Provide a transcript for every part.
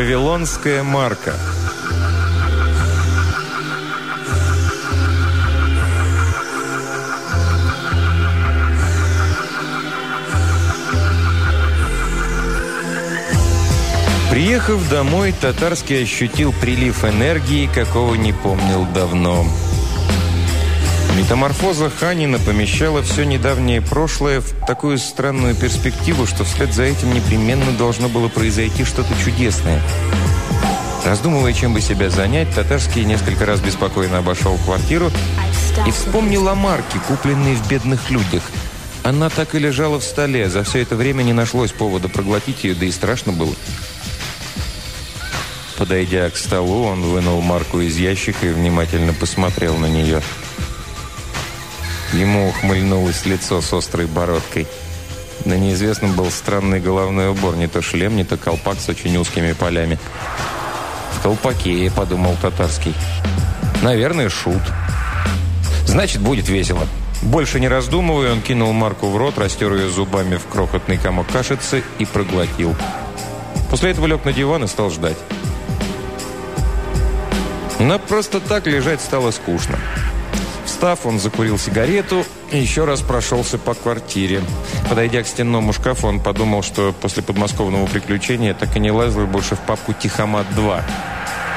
Вавилонская марка. Приехав домой, Татарский ощутил прилив энергии, какого не помнил давно. Метаморфоза Ханина помещала все недавнее прошлое в такую странную перспективу, что вслед за этим непременно должно было произойти что-то чудесное. Раздумывая, чем бы себя занять, Татарский несколько раз беспокойно обошел квартиру и вспомнил о марке, купленной в «Бедных людях». Она так и лежала в столе. За все это время не нашлось повода проглотить ее, да и страшно было. Подойдя к столу, он вынул марку из ящика и внимательно посмотрел на нее. Ему ухмыльнулось лицо с острой бородкой. На неизвестном был странный головной убор, не то шлем, не то колпак с очень узкими полями. «В колпаке», — подумал татарский. «Наверное, шут. Значит, будет весело». Больше не раздумывая, он кинул марку в рот, растер ее зубами в крохотный комок кашицы и проглотил. После этого лег на диван и стал ждать. Но просто так лежать стало скучно. Встав, он закурил сигарету и еще раз прошелся по квартире. Подойдя к стенному шкафу, он подумал, что после подмосковного приключения так и не лазил больше в папку «Тихомат-2».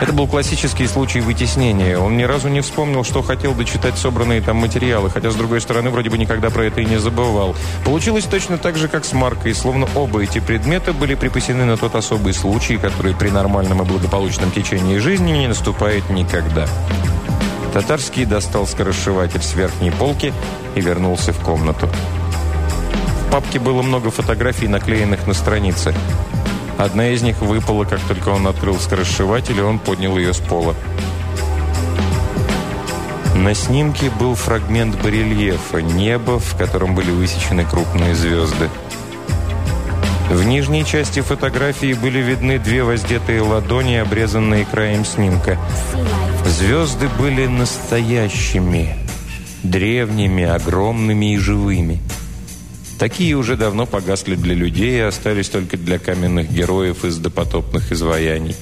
Это был классический случай вытеснения. Он ни разу не вспомнил, что хотел дочитать собранные там материалы, хотя, с другой стороны, вроде бы никогда про это и не забывал. Получилось точно так же, как с Маркой, словно оба эти предмета были припасены на тот особый случай, который при нормальном и благополучном течении жизни не наступает никогда. Татарский достал скоросшиватель с верхней полки и вернулся в комнату. В папке было много фотографий, наклеенных на странице. Одна из них выпала, как только он открыл скоросшиватель, и он поднял ее с пола. На снимке был фрагмент барельефа, небо, в котором были высечены крупные звезды. В нижней части фотографии были видны две воздетые ладони, обрезанные краем снимка. Звезды были настоящими, древними, огромными и живыми. Такие уже давно погасли для людей и остались только для каменных героев из допотопных изваяний.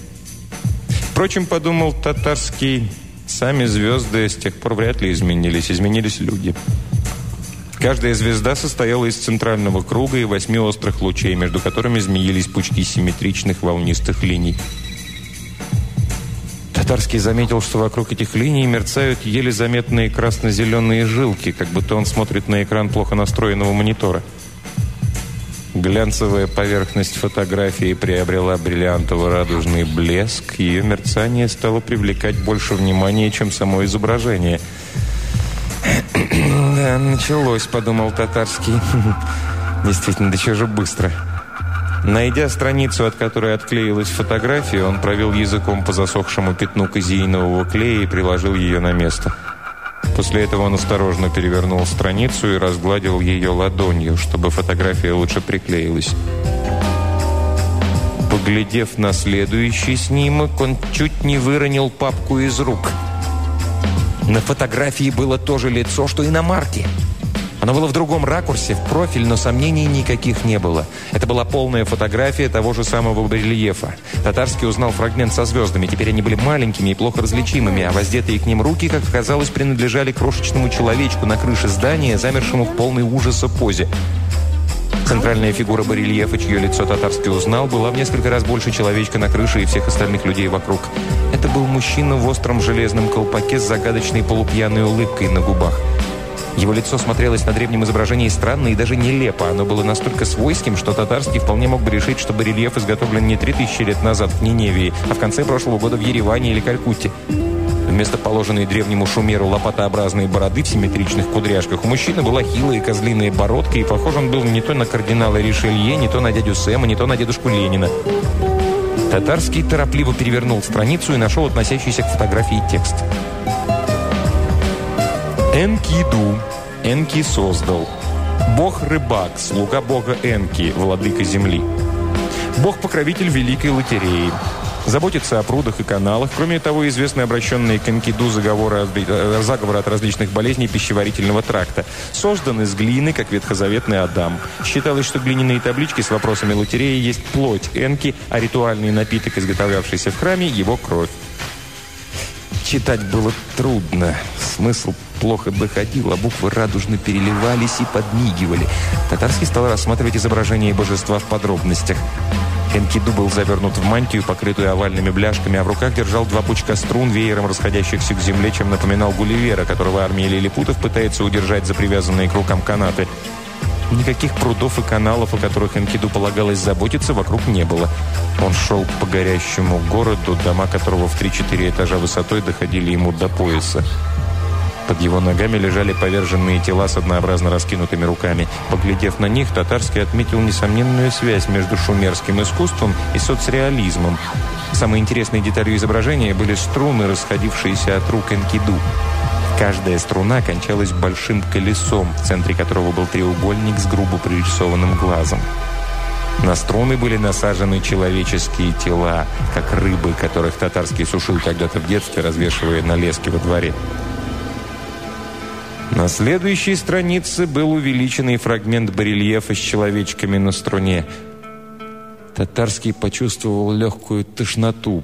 Впрочем, подумал татарский, сами звезды с тех пор вряд ли изменились, изменились люди. Каждая звезда состояла из центрального круга и восьми острых лучей, между которыми змеились пучки симметричных волнистых линий. Татарский заметил, что вокруг этих линий мерцают еле заметные красно-зеленые жилки, как будто он смотрит на экран плохо настроенного монитора. Глянцевая поверхность фотографии приобрела бриллиантово-радужный блеск, ее мерцание стало привлекать больше внимания, чем само изображение. «Да, началось», — подумал Татарский. «Действительно, да чего же быстро». Найдя страницу, от которой отклеилась фотография, он провел языком по засохшему пятну казеинового клея и приложил ее на место. После этого он осторожно перевернул страницу и разгладил ее ладонью, чтобы фотография лучше приклеилась. Поглядев на следующий снимок, он чуть не выронил папку из рук. На фотографии было то же лицо, что и на марке. Оно было в другом ракурсе, в профиль, но сомнений никаких не было. Это была полная фотография того же самого барельефа. Татарский узнал фрагмент со звездами. Теперь они были маленькими и плохо различимыми, а воздетые к ним руки, как оказалось, принадлежали крошечному человечку на крыше здания, замершему в полной ужаса позе. Центральная фигура барельефа, чье лицо татарский узнал, была в несколько раз больше человечка на крыше и всех остальных людей вокруг. Это был мужчина в остром железном колпаке с загадочной полупьяной улыбкой на губах. Его лицо смотрелось на древнем изображении странно и даже нелепо. Оно было настолько свойским, что татарский вполне мог бы решить, что барельеф изготовлен не 3000 лет назад в Ниневии, а в конце прошлого года в Ереване или Калькутте. Вместо положенной древнему шумеру лопатообразной бороды в симметричных кудряшках у мужчины была хилая козлиная бородка, и похож он был не то на кардинала Ришелье, не то на дядю Сэма, не то на дедушку Ленина. Татарский торопливо перевернул страницу и нашел относящийся к фотографии текст. Энкиду. Энки создал. Бог-рыбак, слуга бога Энки, владыка земли. Бог-покровитель Великой Лотереи. Заботиться о прудах и каналах. Кроме того, известны обращенные к Энкиду заговоры, э, заговоры от различных болезней пищеварительного тракта. Создан из глины, как ветхозаветный Адам. Считалось, что глиняные таблички с вопросами лотереи есть плоть Энки, а ритуальный напиток, изготовлявшийся в храме, его кровь. Читать было трудно. Смысл плохо доходил, а буквы радужно переливались и подмигивали. Татарский стал рассматривать изображение божества в подробностях. Энкиду был завернут в мантию, покрытую овальными бляшками, а в руках держал два пучка струн, веером расходящихся к земле, чем напоминал Гулливера, которого армия лилипутов пытается удержать за привязанные к рукам канаты. Никаких прудов и каналов, о которых Энкиду полагалось заботиться, вокруг не было. Он шел по горящему городу, дома которого в 3-4 этажа высотой доходили ему до пояса. Под его ногами лежали поверженные тела с однообразно раскинутыми руками. Поглядев на них, Татарский отметил несомненную связь между шумерским искусством и соцреализмом. Самой интересной деталью изображения были струны, расходившиеся от рук Энкиду. Каждая струна кончалась большим колесом, в центре которого был треугольник с грубо прорисованным глазом. На струны были насажены человеческие тела, как рыбы, которых татарский сушил когда-то в детстве, развешивая на леске во дворе. На следующей странице был увеличенный фрагмент барельефа с человечками на струне. Татарский почувствовал легкую тошноту.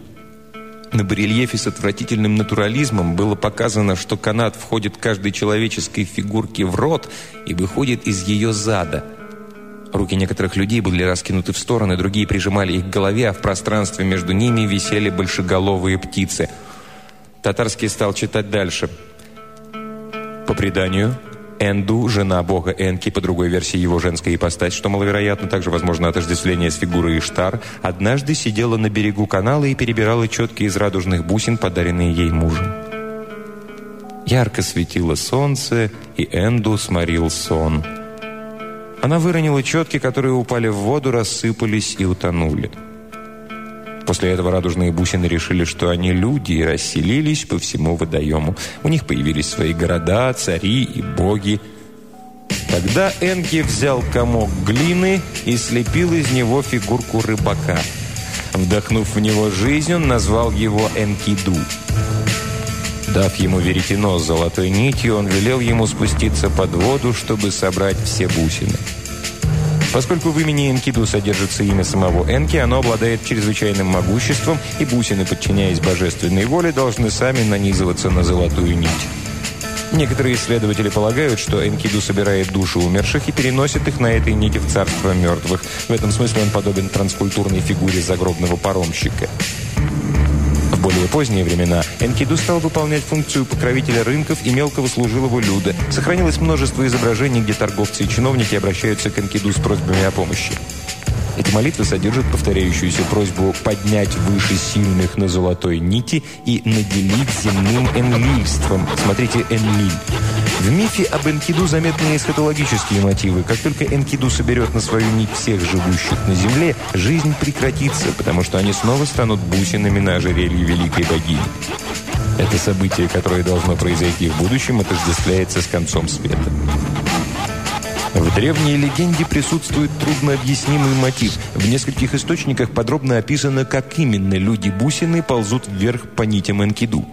На барельефе с отвратительным натурализмом было показано, что канат входит каждой человеческой фигурке в рот и выходит из ее зада. Руки некоторых людей были раскинуты в стороны, другие прижимали их к голове, а в пространстве между ними висели большеголовые птицы. Татарский стал читать дальше – по преданию, Энду, жена бога Энки, по другой версии его женская ипостась, что маловероятно, также возможно отождествление с фигурой Иштар, однажды сидела на берегу канала и перебирала четки из радужных бусин, подаренные ей мужем. Ярко светило солнце, и Энду сморил сон. Она выронила четки, которые упали в воду, рассыпались и утонули. После этого радужные бусины решили, что они люди, и расселились по всему водоему. У них появились свои города, цари и боги. Тогда Энки взял комок глины и слепил из него фигурку рыбака. Вдохнув в него жизнь, он назвал его Энкиду. Дав ему веретено с золотой нитью, он велел ему спуститься под воду, чтобы собрать все бусины. Поскольку в имени Энкиду содержится имя самого Энки, оно обладает чрезвычайным могуществом, и бусины, подчиняясь божественной воле, должны сами нанизываться на золотую нить. Некоторые исследователи полагают, что Энкиду собирает души умерших и переносит их на этой нити в царство мертвых. В этом смысле он подобен транскультурной фигуре загробного паромщика. Более поздние времена Энкиду стал выполнять функцию покровителя рынков и мелкого служилого люда. Сохранилось множество изображений, где торговцы и чиновники обращаются к Энкиду с просьбами о помощи. Эти молитвы содержат повторяющуюся просьбу поднять выше сильных на золотой нити и наделить земным энлильством. Смотрите «Энлиль». В мифе об Энкиду заметны эсхатологические мотивы. Как только Энкиду соберет на свою нить всех живущих на земле, жизнь прекратится, потому что они снова станут бусинами на ожерелье великой богини. Это событие, которое должно произойти в будущем, отождествляется с концом света. В древней легенде присутствует труднообъяснимый мотив. В нескольких источниках подробно описано, как именно люди-бусины ползут вверх по нитям Энкиду.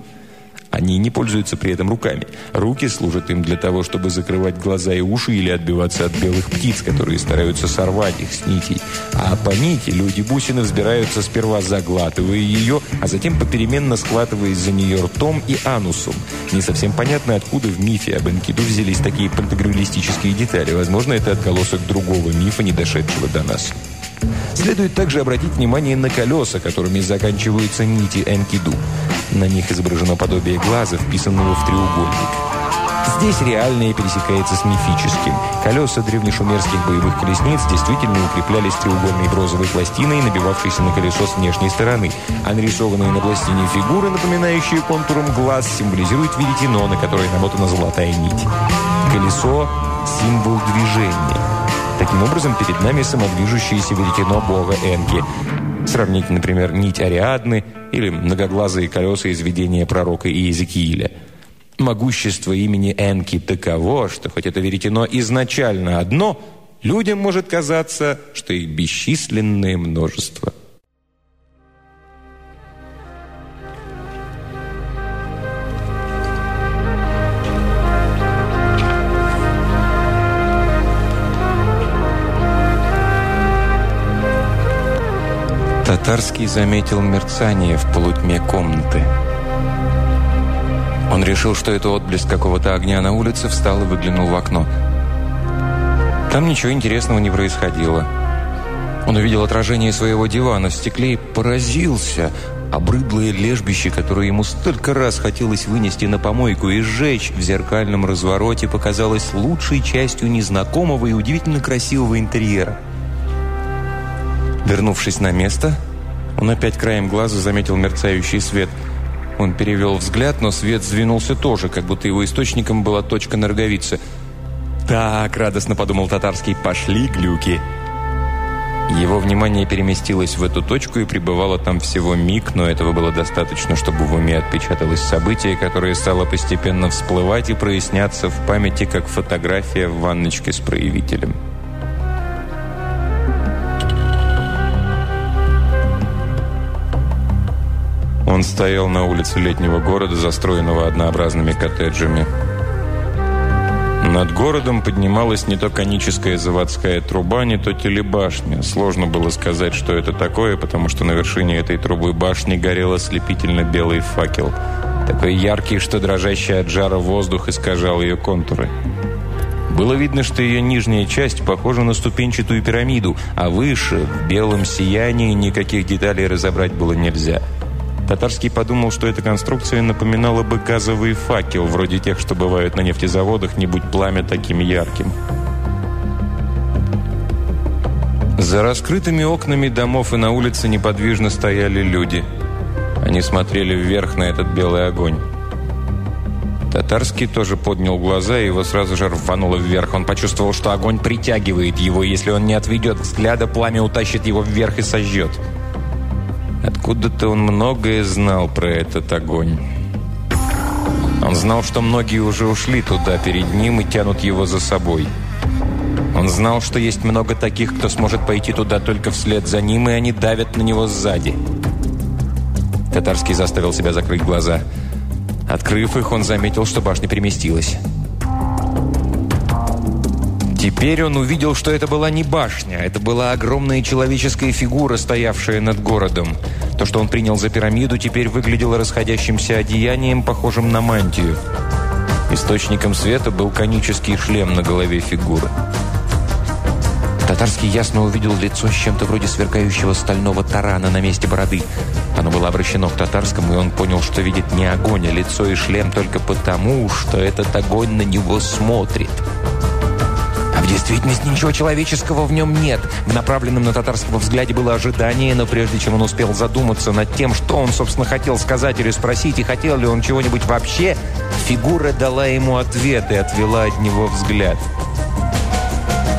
Они не пользуются при этом руками. Руки служат им для того, чтобы закрывать глаза и уши или отбиваться от белых птиц, которые стараются сорвать их с нитей. А по нити люди-бусины взбираются сперва заглатывая ее, а затем попеременно схватываясь за нее ртом и анусом. Не совсем понятно, откуда в мифе об Энкиду взялись такие пантагрюлистические детали. Возможно, это отголосок другого мифа, не дошедшего до нас. Следует также обратить внимание на колеса, которыми заканчиваются нити энкиду. На них изображено подобие глаза, вписанного в треугольник. Здесь реальное пересекается с мифическим. Колеса древнешумерских боевых колесниц действительно укреплялись треугольной бронзовой пластиной, набивавшейся на колесо с внешней стороны, а нарисованные на пластине фигуры, напоминающие контуром глаз, символизируют веретено, на которое намотана золотая нить. Колесо – символ движения. Таким образом, перед нами самодвижущееся веретено бога Энки. Сравните, например, нить Ариадны или многоглазые колеса из видения пророка Иезекииля. Могущество имени Энки таково, что хоть это веретено изначально одно, людям может казаться, что их бесчисленное множество – Татарский заметил мерцание в полутьме комнаты. Он решил, что это отблеск какого-то огня на улице, встал и выглянул в окно. Там ничего интересного не происходило. Он увидел отражение своего дивана в стекле и поразился. Обрыдлое лежбище, которое ему столько раз хотелось вынести на помойку и сжечь в зеркальном развороте, показалось лучшей частью незнакомого и удивительно красивого интерьера. Вернувшись на место, он опять краем глаза заметил мерцающий свет. Он перевел взгляд, но свет сдвинулся тоже, как будто его источником была точка на роговице. «Так», — радостно подумал татарский, — «пошли глюки». Его внимание переместилось в эту точку и пребывало там всего миг, но этого было достаточно, чтобы в уме отпечаталось событие, которое стало постепенно всплывать и проясняться в памяти, как фотография в ванночке с проявителем. Он стоял на улице летнего города, застроенного однообразными коттеджами. Над городом поднималась не то коническая заводская труба, не то телебашня. Сложно было сказать, что это такое, потому что на вершине этой трубы башни горел ослепительно белый факел. Такой яркий, что дрожащий от жара воздух искажал ее контуры. Было видно, что ее нижняя часть похожа на ступенчатую пирамиду, а выше, в белом сиянии, никаких деталей разобрать было нельзя – Татарский подумал, что эта конструкция напоминала бы газовый факел, вроде тех, что бывают на нефтезаводах, не будь пламя таким ярким. За раскрытыми окнами домов и на улице неподвижно стояли люди. Они смотрели вверх на этот белый огонь. Татарский тоже поднял глаза, и его сразу же рвануло вверх. Он почувствовал, что огонь притягивает его, и если он не отведет взгляда, пламя утащит его вверх и сожжет. Откуда-то он многое знал про этот огонь. Он знал, что многие уже ушли туда перед ним и тянут его за собой. Он знал, что есть много таких, кто сможет пойти туда только вслед за ним, и они давят на него сзади. Татарский заставил себя закрыть глаза. Открыв их, он заметил, что башня переместилась. Теперь он увидел, что это была не башня, это была огромная человеческая фигура, стоявшая над городом. То, что он принял за пирамиду, теперь выглядело расходящимся одеянием, похожим на мантию. Источником света был конический шлем на голове фигуры. Татарский ясно увидел лицо с чем-то вроде сверкающего стального тарана на месте бороды. Оно было обращено к татарскому, и он понял, что видит не огонь, а лицо и шлем только потому, что этот огонь на него смотрит. В действительности ничего человеческого в нем нет. В направленном на татарского взгляде было ожидание, но прежде чем он успел задуматься над тем, что он, собственно, хотел сказать или спросить, и хотел ли он чего-нибудь вообще, фигура дала ему ответ и отвела от него взгляд.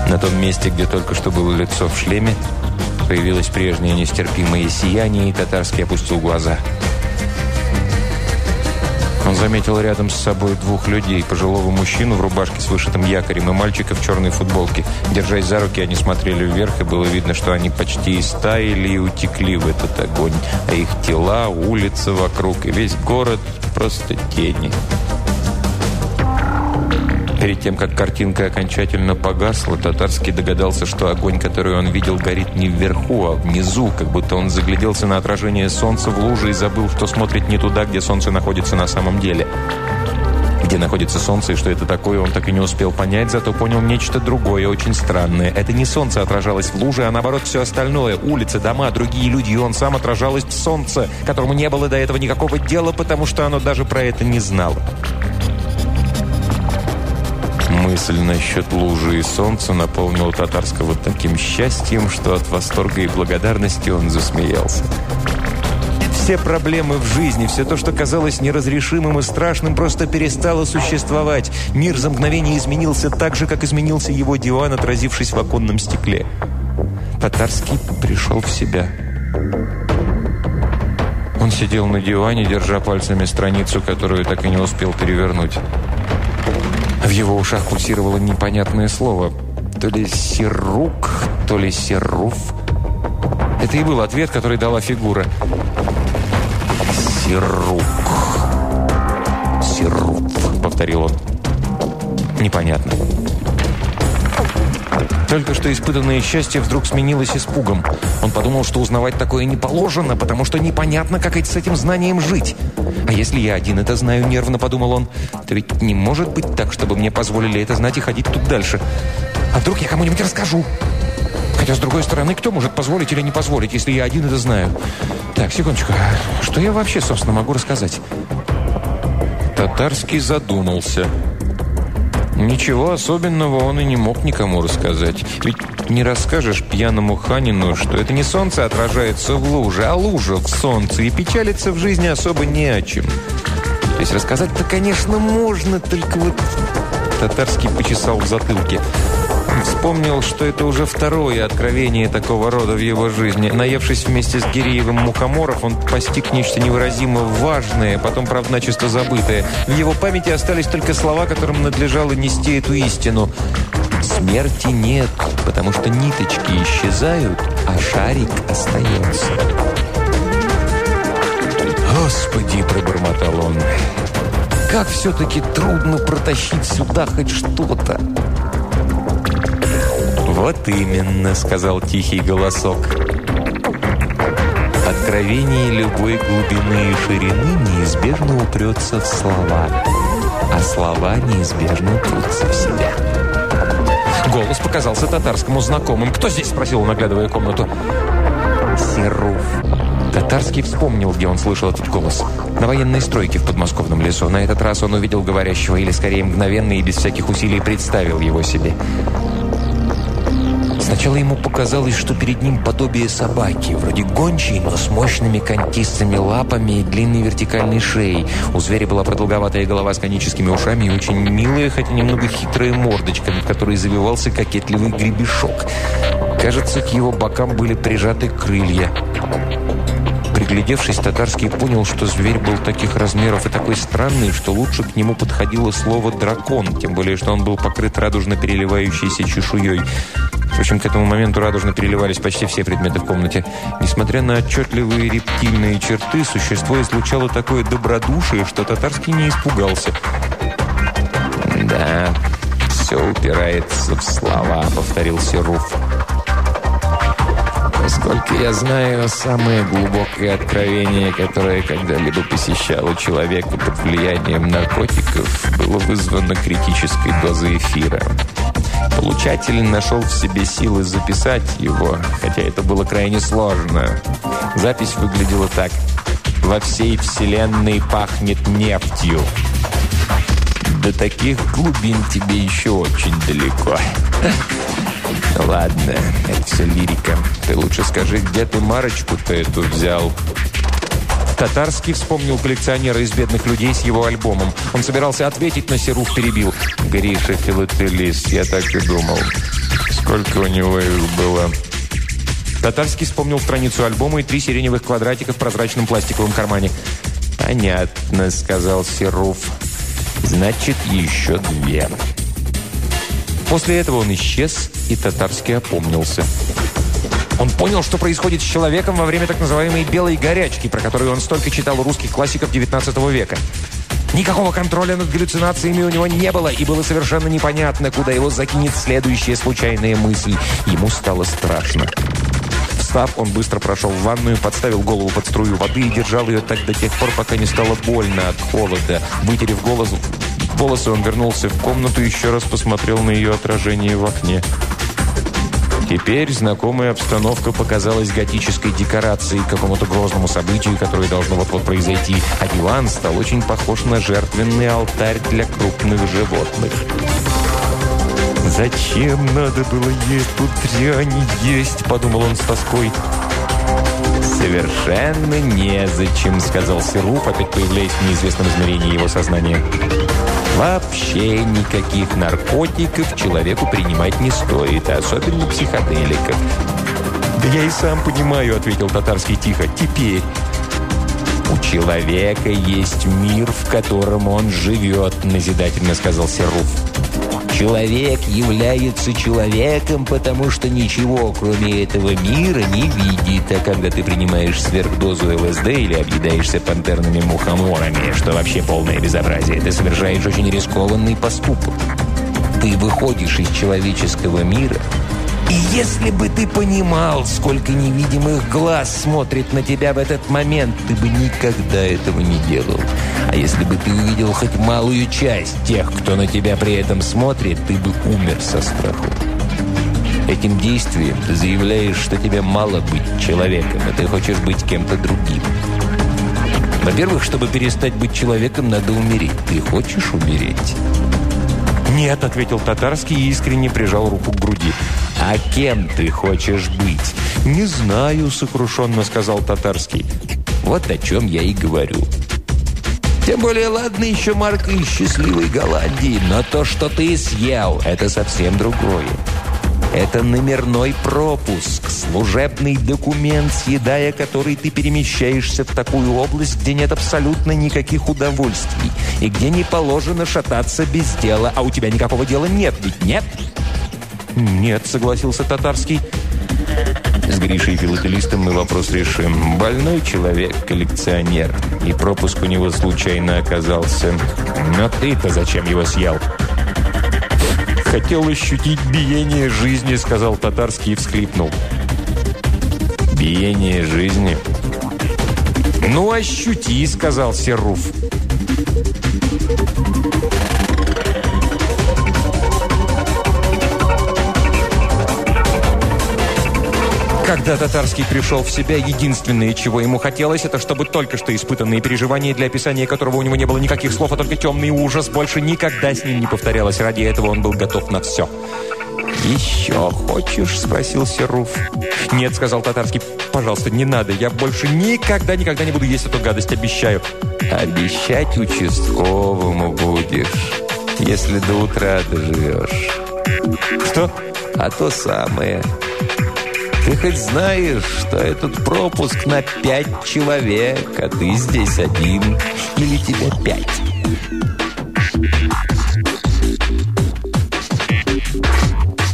На том месте, где только что было лицо в шлеме, появилось прежнее нестерпимое сияние, и татарский опустил глаза – он заметил рядом с собой двух людей, пожилого мужчину в рубашке с вышитым якорем и мальчика в черной футболке. Держась за руки, они смотрели вверх, и было видно, что они почти истаяли и утекли в этот огонь. А их тела, улица вокруг и весь город – просто тени. Перед тем, как картинка окончательно погасла, Татарский догадался, что огонь, который он видел, горит не вверху, а внизу, как будто он загляделся на отражение солнца в луже и забыл, что смотрит не туда, где солнце находится на самом деле. Где находится солнце и что это такое, он так и не успел понять, зато понял нечто другое, очень странное. Это не солнце отражалось в луже, а наоборот все остальное. Улицы, дома, другие люди, и он сам отражалось в солнце, которому не было до этого никакого дела, потому что оно даже про это не знало. Мысль насчет лужи и солнца наполнила татарского таким счастьем, что от восторга и благодарности он засмеялся. Все проблемы в жизни, все то, что казалось неразрешимым и страшным, просто перестало существовать. Мир за мгновение изменился так же, как изменился его диван, отразившись в оконном стекле. Татарский пришел в себя. Он сидел на диване, держа пальцами страницу, которую так и не успел перевернуть. В его ушах пульсировало непонятное слово. То ли «сирук», то ли «сируф». Это и был ответ, который дала фигура. «Сирук». «Сируф», — повторил он. Непонятно. Только что испытанное счастье вдруг сменилось испугом. Он подумал, что узнавать такое не положено, потому что непонятно, как с этим знанием жить. А если я один это знаю, нервно подумал он, то ведь не может быть так, чтобы мне позволили это знать и ходить тут дальше. А вдруг я кому-нибудь расскажу? Хотя, с другой стороны, кто может позволить или не позволить, если я один это знаю? Так, секундочку. Что я вообще, собственно, могу рассказать? Татарский задумался. Ничего особенного он и не мог никому рассказать. Ведь не расскажешь пьяному ханину, что это не солнце отражается в луже, а лужа в солнце, и печалиться в жизни особо не о чем. То есть рассказать-то, конечно, можно, только вот... Татарский почесал в затылке. Вспомнил, что это уже второе откровение такого рода в его жизни. Наевшись вместе с Гиреевым мухоморов, он постиг нечто невыразимо важное, потом, правда, начисто забытое. В его памяти остались только слова, которым надлежало нести эту истину. Смерти нет, потому что ниточки исчезают, а шарик остается. «Господи!» – пробормотал он. «Как все-таки трудно протащить сюда хоть что-то!» «Вот именно», — сказал тихий голосок. Откровение любой глубины и ширины неизбежно упрется в слова, а слова неизбежно упрутся в себя. Голос показался татарскому знакомым. «Кто здесь?» – спросил он, оглядывая комнату. «Серуф». Татарский вспомнил, где он слышал этот голос. На военной стройке в подмосковном лесу. На этот раз он увидел говорящего, или скорее мгновенно и без всяких усилий представил его себе. Сначала ему показалось, что перед ним подобие собаки, вроде гончей, но с мощными контистыми лапами и длинной вертикальной шеей. У зверя была продолговатая голова с коническими ушами и очень милая, хотя немного хитрая мордочка, над которой завивался кокетливый гребешок. Кажется, к его бокам были прижаты крылья. Приглядевшись, Татарский понял, что зверь был таких размеров и такой странный, что лучше к нему подходило слово «дракон», тем более, что он был покрыт радужно переливающейся чешуей. Впрочем, к этому моменту радужно переливались почти все предметы в комнате. Несмотря на отчетливые рептильные черты, существо излучало такое добродушие, что Татарский не испугался. «Да, все упирается в слова», — повторил Серуф. Насколько я знаю, самое глубокое откровение, которое когда-либо посещало человека под влиянием наркотиков, было вызвано критической дозой эфира. Получатель нашел в себе силы записать его, хотя это было крайне сложно. Запись выглядела так. «Во всей вселенной пахнет нефтью». До таких глубин тебе еще очень далеко. Ладно, это все лирика. Ты лучше скажи, где ты марочку-то эту взял? Татарский вспомнил коллекционера из бедных людей с его альбомом. Он собирался ответить, но Серух перебил. «Гриша филателист, я так и думал. Сколько у него их было?» Татарский вспомнил страницу альбома и три сиреневых квадратика в прозрачном пластиковом кармане. «Понятно», — сказал Серуф. «Значит, еще две». После этого он исчез, и Татарский опомнился. Он понял, что происходит с человеком во время так называемой «белой горячки», про которую он столько читал у русских классиков XIX века. Никакого контроля над галлюцинациями у него не было, и было совершенно непонятно, куда его закинет следующая случайная мысль. Ему стало страшно. Встав, он быстро прошел в ванную, подставил голову под струю воды и держал ее так до тех пор, пока не стало больно от холода. Вытерев голос, волосы, он вернулся в комнату и еще раз посмотрел на ее отражение в окне. Теперь знакомая обстановка показалась готической декорацией к какому-то грозному событию, которое должно вот-вот произойти, а диван стал очень похож на жертвенный алтарь для крупных животных. «Зачем надо было есть тут дрянь есть?» – подумал он с тоской. «Совершенно незачем», – сказал Серуф, опять появляясь в неизвестном измерении его сознания. Вообще никаких наркотиков человеку принимать не стоит, особенно психоделиков. «Да я и сам понимаю», — ответил татарский тихо. «Теперь». «У человека есть мир, в котором он живет», — назидательно сказал Серуф. Человек является человеком, потому что ничего, кроме этого мира, не видит. А когда ты принимаешь сверхдозу ЛСД или объедаешься пантерными мухоморами, что вообще полное безобразие, ты совершаешь очень рискованный поступок. ты выходишь из человеческого мира, и если бы ты понимал, сколько невидимых глаз смотрит на тебя в этот момент, ты бы никогда этого не делал. А если бы ты увидел хоть малую часть тех, кто на тебя при этом смотрит, ты бы умер со страху. Этим действием ты заявляешь, что тебе мало быть человеком, а ты хочешь быть кем-то другим. Во-первых, чтобы перестать быть человеком, надо умереть. Ты хочешь умереть? «Нет», — ответил Татарский и искренне прижал руку к груди. «А кем ты хочешь быть?» «Не знаю», — сокрушенно сказал Татарский. «Вот о чем я и говорю». Тем более, ладно, еще Марка из счастливой Голландии, но то, что ты съел, это совсем другое. Это номерной пропуск, служебный документ, съедая который ты перемещаешься в такую область, где нет абсолютно никаких удовольствий и где не положено шататься без дела. А у тебя никакого дела нет, ведь нет? Нет, согласился Татарский. С Гришей филателистом мы вопрос решим. Больной человек, коллекционер. И пропуск у него случайно оказался. Но ты-то зачем его съел? Хотел ощутить биение жизни», — сказал татарский и всхлипнул. «Биение жизни?» «Ну, ощути», — сказал Серуф. Когда Татарский пришел в себя, единственное, чего ему хотелось, это чтобы только что испытанные переживания, для описания которого у него не было никаких слов, а только темный ужас, больше никогда с ним не повторялось. Ради этого он был готов на все. «Еще хочешь?» – спросил Серуф. «Нет», – сказал Татарский. «Пожалуйста, не надо. Я больше никогда-никогда не буду есть эту гадость, обещаю». «Обещать участковому будешь, если до утра доживешь». «Что?» «А то самое». Ты хоть знаешь, что этот пропуск на пять человек, а ты здесь один? Или тебя пять?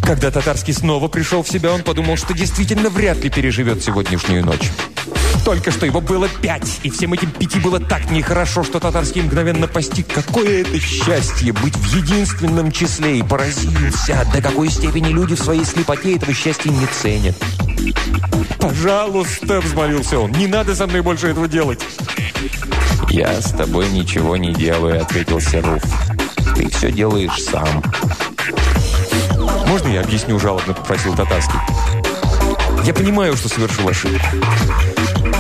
Когда Татарский снова пришел в себя, он подумал, что действительно вряд ли переживет сегодняшнюю ночь. Только что его было пять, и всем этим пяти было так нехорошо, что татарский мгновенно постиг, какое это счастье быть в единственном числе, и поразился, до какой степени люди в своей слепоте этого счастья не ценят. «Пожалуйста», — взмолился он, — «не надо со мной больше этого делать». «Я с тобой ничего не делаю», — ответил Серуф. «Ты все делаешь сам». «Можно я объясню?» – жалобно попросил Татарский. «Я понимаю, что совершил ошибку.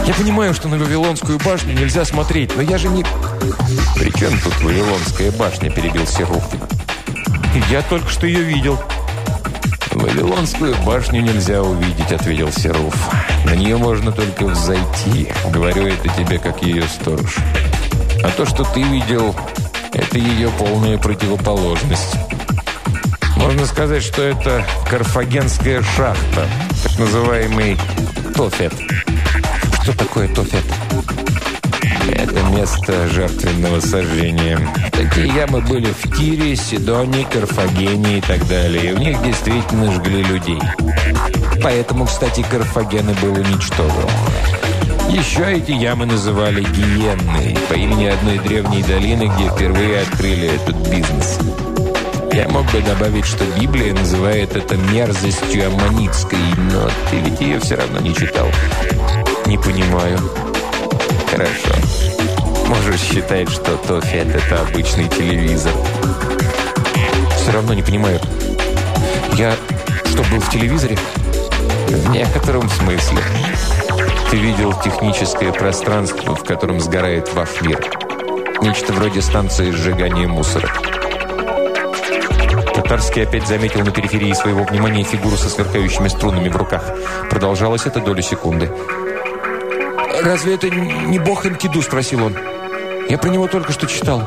Я понимаю, что на Вавилонскую башню нельзя смотреть, но я же не...» «При чем тут Вавилонская башня?» – перебил Серуф. «Я только что ее видел». «Вавилонскую башню нельзя увидеть», — ответил Серуф. «На нее можно только взойти. Говорю это тебе, как ее сторож. А то, что ты видел, это ее полная противоположность. Можно сказать, что это карфагенская шахта, так называемый Тофет». «Что такое Тофет?» Место жертвенного сожжения. Такие ямы были в Тире, Сидоне, Карфагене и так далее. И в них действительно жгли людей. Поэтому, кстати, Карфаген и был уничтожен. Еще эти ямы называли Гиенной, по имени одной древней долины, где впервые открыли этот бизнес. Я мог бы добавить, что Библия называет это мерзостью аммонитской, но ты ведь ее все равно не читал. Не понимаю. Хорошо. Можешь считать, что Тофет – это обычный телевизор. Все равно не понимаю. Я что, был в телевизоре? В некотором смысле. Ты видел техническое пространство, в котором сгорает ваш мир. Нечто вроде станции сжигания мусора. Татарский опять заметил на периферии своего внимания фигуру со сверкающими струнами в руках. Продолжалось это долю секунды. «Разве это не бог Энкиду?» – спросил он. «Я про него только что читал.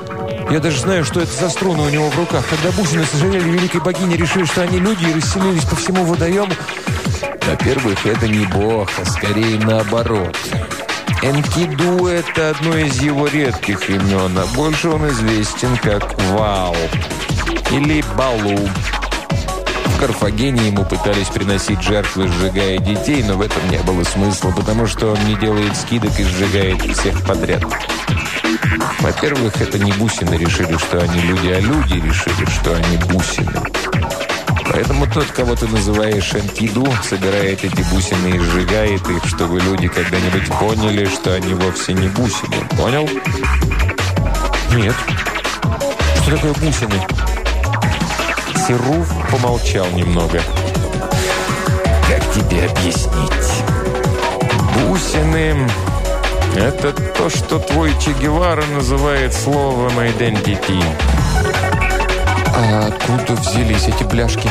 Я даже знаю, что это за струны у него в руках. Когда бусины сожалели великой богини, решили, что они люди и расселились по всему водоему...» «Во-первых, это не бог, а скорее наоборот. Энкиду – это одно из его редких имен, а больше он известен как Вау или Балу». В Карфагене ему пытались приносить жертвы, сжигая детей, но в этом не было смысла, потому что он не делает скидок и сжигает всех подряд. Во-первых, это не бусины решили, что они люди, а люди решили, что они бусины. Поэтому тот, кого ты называешь Энкиду, собирает эти бусины и сжигает их, чтобы люди когда-нибудь поняли, что они вовсе не бусины. Понял? Нет. Что такое бусины? Серуф помолчал немного. Как тебе объяснить? Бусины – это то, что твой Че Гевара называет словом «identity». А откуда взялись эти бляшки?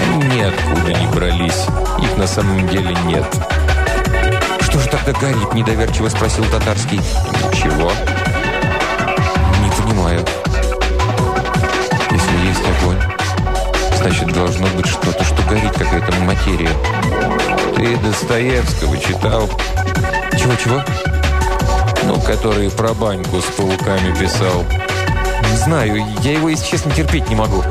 Они ниоткуда не брались. Их на самом деле нет. «Что же тогда горит?» – недоверчиво спросил Татарский. «Ничего». «Не понимаю». «Если есть огонь, значит, должно быть что-то, что горит, какая-то материя». «Ты Достоевского читал?» «Чего-чего?» «Ну, который про баньку с пауками писал». Не знаю, я его, если честно, терпеть не могу.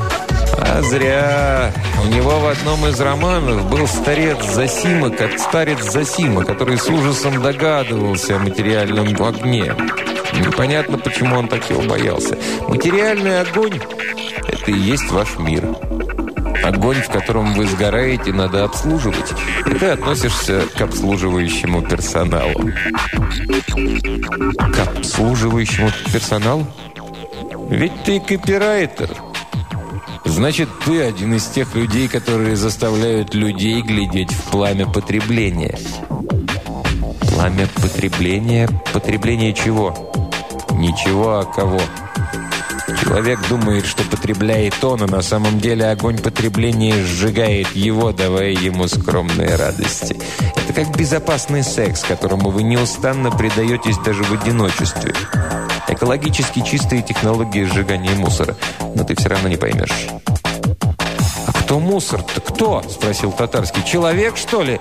А зря. У него в одном из романов был старец Засима, как старец Засима, который с ужасом догадывался о материальном огне. Непонятно, почему он так его боялся. Материальный огонь – это и есть ваш мир. Огонь, в котором вы сгораете, надо обслуживать. И ты относишься к обслуживающему персоналу. К обслуживающему персоналу? Ведь ты копирайтер. Значит, ты один из тех людей, которые заставляют людей глядеть в пламя потребления. Пламя потребления? Потребление чего? Ничего, а кого? Человек думает, что потребляет он, а на самом деле огонь потребления сжигает его, давая ему скромные радости. Это как безопасный секс, которому вы неустанно предаетесь даже в одиночестве. Экологически чистые технологии сжигания мусора. Но ты все равно не поймешь. «А кто мусор-то? Кто?» – спросил Татарский. «Человек, что ли?»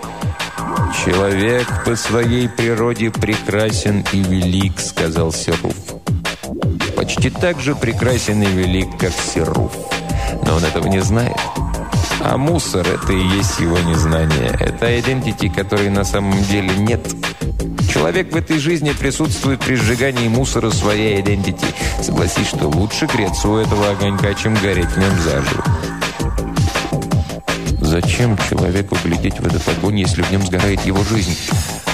«Человек по своей природе прекрасен и велик», – сказал Серуф. «Почти так же прекрасен и велик, как Серуф. Но он этого не знает. А мусор – это и есть его незнание. Это идентити, которой на самом деле нет». Человек в этой жизни присутствует при сжигании мусора своей идентити. Согласись, что лучше греться у этого огонька, чем гореть в нем заживо. Зачем человеку глядеть в этот огонь, если в нем сгорает его жизнь?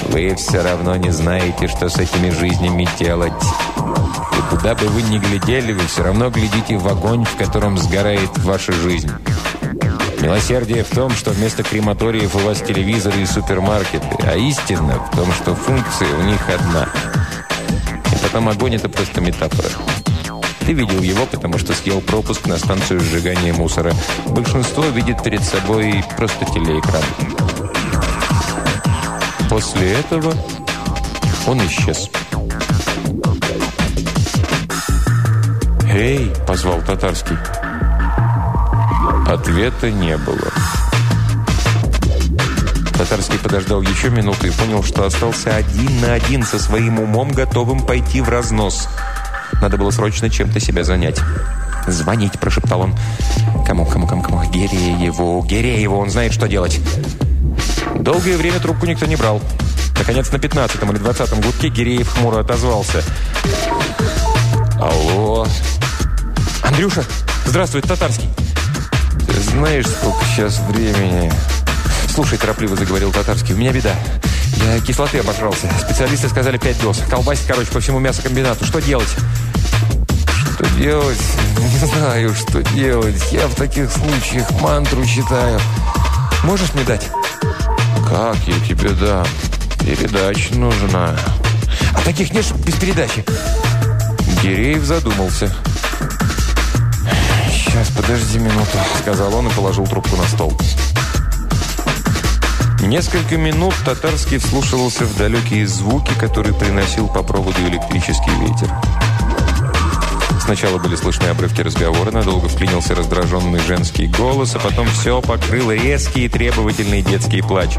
Вы все равно не знаете, что с этими жизнями делать. И куда бы вы ни глядели, вы все равно глядите в огонь, в котором сгорает ваша жизнь. Милосердие в том, что вместо крематориев у вас телевизоры и супермаркеты, а истина в том, что функция у них одна. И потом огонь – это просто метафора. Ты видел его, потому что съел пропуск на станцию сжигания мусора. Большинство видит перед собой просто телеэкран. После этого он исчез. «Эй!» – позвал Татарский. Ответа не было. Татарский подождал еще минуту и понял, что остался один на один со своим умом, готовым пойти в разнос. Надо было срочно чем-то себя занять. «Звонить», – прошептал он. «Кому, кому, кому, кому? Гирееву, Гирееву, он знает, что делать». Долгое время трубку никто не брал. Наконец, на 15 или 20 гудке Гиреев хмуро отозвался. «Алло?» «Андрюша! Здравствуй, Татарский!» Ты знаешь, сколько сейчас времени? Слушай, торопливо заговорил Татарский, у меня беда. Я кислоты обожрался. Специалисты сказали 5 доз. Колбасить, короче, по всему мясокомбинату. Что делать? Что делать? Не знаю, что делать. Я в таких случаях мантру читаю. Можешь мне дать? Как я тебе дам? Передача нужна. А таких нет без передачи? Гиреев задумался. «Сейчас, подожди минуту», — сказал он и положил трубку на стол. Несколько минут Татарский вслушивался в далекие звуки, которые приносил по проводу электрический ветер. Сначала были слышны обрывки разговора, надолго вклинился раздраженный женский голос, а потом все покрыл резкий и требовательный детский плач.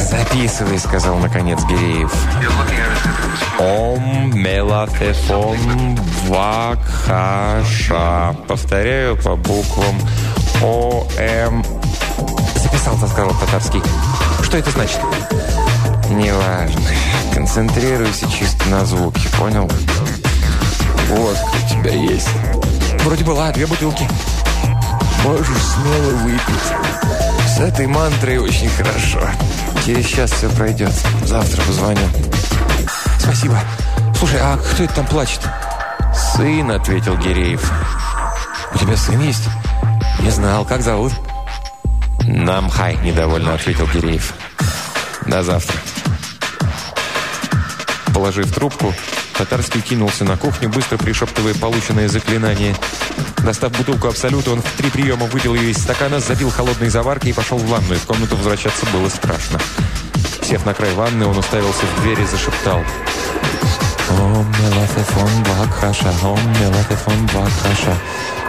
«Записывай», — сказал наконец Гиреев. «Ом мелафефон вакхаша». Повторяю по буквам О-М... «Записался», — сказал Татарский. «Что это значит?» «Неважно. Концентрируйся чисто на звуке, понял?» «Вот, у тебя есть». «Вроде была, две бутылки». Можешь смело выпить. С этой мантрой очень хорошо. Через час все пройдет. Завтра позвоню. Спасибо. Слушай, а кто это там плачет? Сын, ответил Гиреев. У тебя сын есть? Не знал. Как зовут? Намхай, недовольно ответил Гиреев. До завтра. Положив трубку, Татарский кинулся на кухню, быстро пришептывая полученное заклинание. Достав бутылку Абсолюта, он в три приема выпил ее из стакана, запил холодной заварки и пошел в ванную. В комнату возвращаться было страшно. Сев на край ванны, он уставился в дверь и зашептал.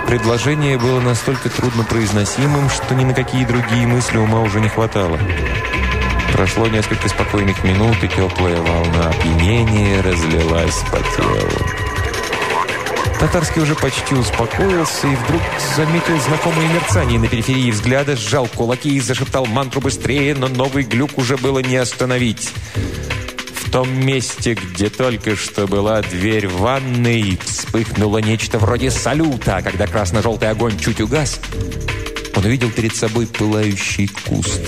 Предложение было настолько трудно произносимым, что ни на какие другие мысли ума уже не хватало. Прошло несколько спокойных минут, и теплая волна опьянения разлилась по телу. Татарский уже почти успокоился и вдруг заметил знакомые мерцания на периферии взгляда, сжал кулаки и зашептал мантру быстрее, но новый глюк уже было не остановить. В том месте, где только что была дверь ванной, вспыхнуло нечто вроде салюта, когда красно-желтый огонь чуть угас – он увидел перед собой пылающий куст.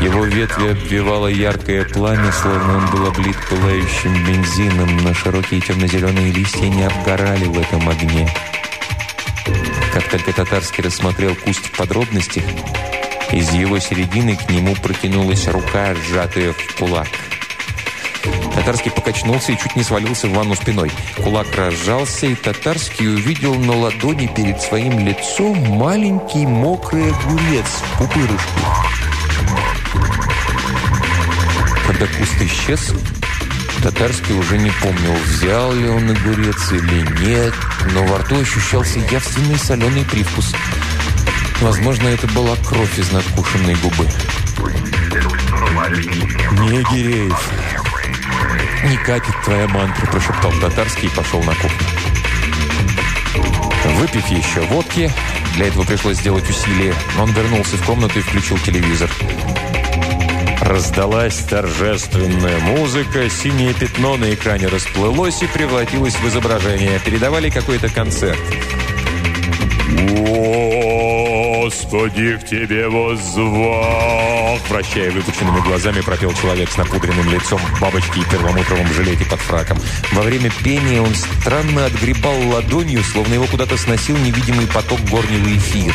Его ветви обвивало яркое пламя, словно он был облит пылающим бензином, но широкие темно-зеленые листья не обгорали в этом огне. Как только Татарский рассмотрел куст в подробностях, из его середины к нему протянулась рука, сжатая в кулак – Татарский покачнулся и чуть не свалился в ванну спиной. Кулак разжался, и Татарский увидел на ладони перед своим лицом маленький мокрый огурец в пупырышке. Когда куст исчез, Татарский уже не помнил, взял ли он огурец или нет, но во рту ощущался явственный соленый привкус. Возможно, это была кровь из надкушенной губы. «Не, Гиреев, «Не катит твоя мантра», – прошептал татарский и пошел на кухню. Выпив еще водки, для этого пришлось сделать усилие, он вернулся в комнату и включил телевизор. Раздалась торжественная музыка, синее пятно на экране расплылось и превратилось в изображение. Передавали какой-то концерт. «Господи, к тебе воззвал!» Вращая выпученными глазами, пропел человек с напудренным лицом, бабочки и перламутровом жилете под фраком. Во время пения он странно отгребал ладонью, словно его куда-то сносил невидимый поток горнего эфира.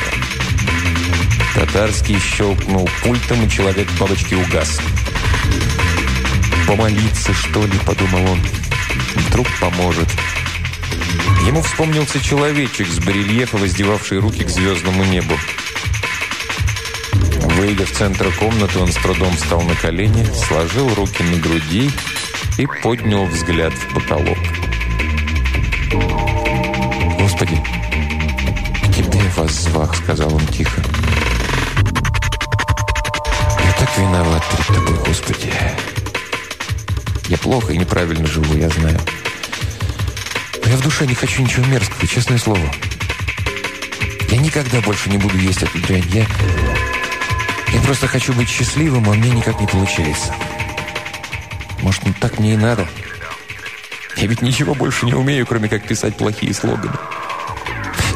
Татарский щелкнул пультом, и человек бабочки угас. «Помолиться, что ли?» – подумал он. «Вдруг поможет». Ему вспомнился человечек с барельефа, воздевавший руки к звездному небу. Выйдя в центр комнаты, он с трудом встал на колени, сложил руки на груди и поднял взгляд в потолок. «Господи, к тебе вас звах», — сказал он тихо. «Я так виноват перед тобой, Господи. Я плохо и неправильно живу, я знаю». Я в душе не хочу ничего мерзкого, честное слово. Я никогда больше не буду есть эту дрянь. Я, я просто хочу быть счастливым, а мне никак не получается. Может, так мне и надо? Я ведь ничего больше не умею, кроме как писать плохие слоганы.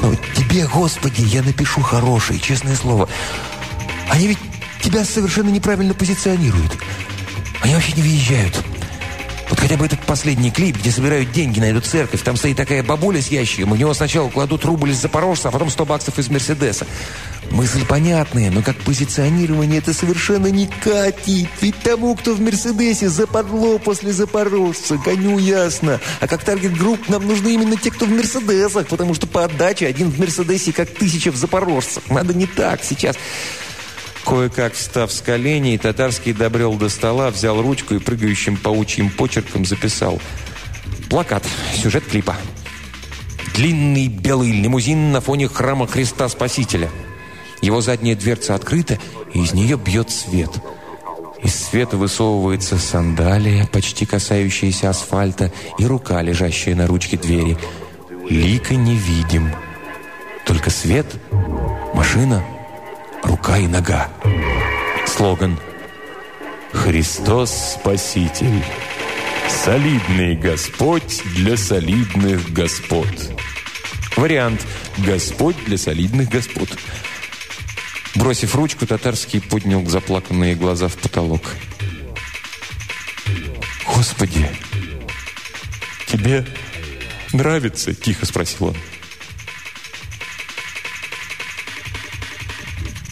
Но тебе, Господи, я напишу хорошие, честное слово. Они ведь тебя совершенно неправильно позиционируют. Они вообще не въезжают. Хотя бы этот последний клип, где собирают деньги на эту церковь, там стоит такая бабуля с ящиком, в него сначала кладут рубль из Запорожца, а потом 100 баксов из Мерседеса. Мысль понятная, но как позиционирование это совершенно не катит. Ведь тому, кто в Мерседесе, западло после Запорожца, коню ясно. А как target group нам нужны именно те, кто в Мерседесах, потому что по отдаче один в Мерседесе как тысяча в Запорожцах. Надо не так сейчас. Кое-как встав с коленей, татарский добрел до стола, взял ручку и прыгающим паучьим почерком записал. Плакат. Сюжет клипа. Длинный белый лимузин на фоне храма Христа Спасителя. Его задняя дверца открыта, и из нее бьет свет. Из света высовывается сандалия, почти касающаяся асфальта, и рука, лежащая на ручке двери. Лика не видим. Только свет, машина — рука и нога. Слоган «Христос Спаситель». Солидный Господь для солидных господ. Вариант Господь для солидных господ. Бросив ручку, татарский поднял заплаканные глаза в потолок. «Господи, тебе нравится?» – тихо спросил он.